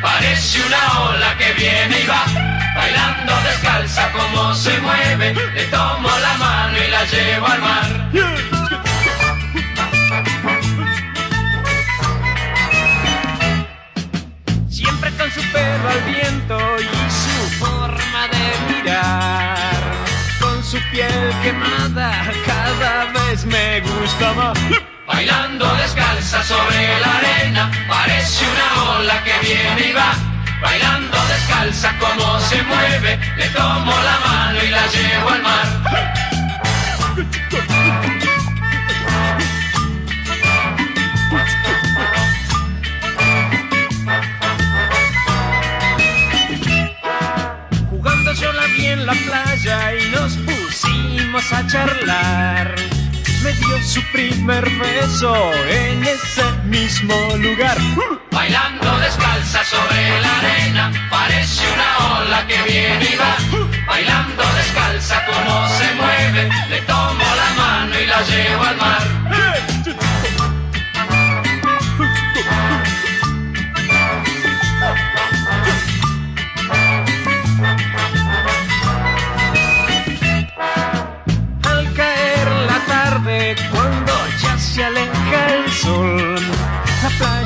parece una ola que viene y va, bailando descalza como se mueve, le tomo la mano y la llevo al mar. Siempre con su pelo al viento y su forma de mirar, con su piel quemada cada vez me gusta más. Bailando parece una ola que viene y va. Bailando descalza como se mueve, le tomo la mano y la llevo al mar. Jugando yo la vi en la playa y nos pusimos a charlar. Me dio su primer beso en mismo lugar. Bailando descalza sobre la arena,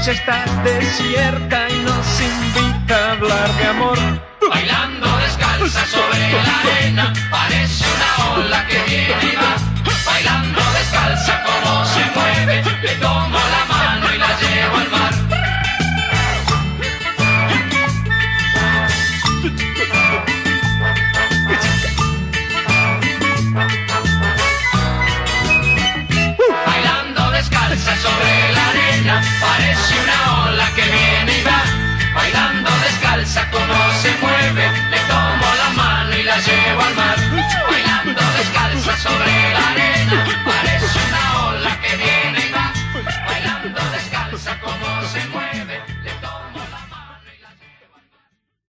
playa está desierta y nos invita a hablar de amor. Bailando descalza sobre la arena, parece una ola que viene parece una ola que viene y va, bailando descalza como se mueve, le tomo la mano y la llevo al mar, bailando descalza sobre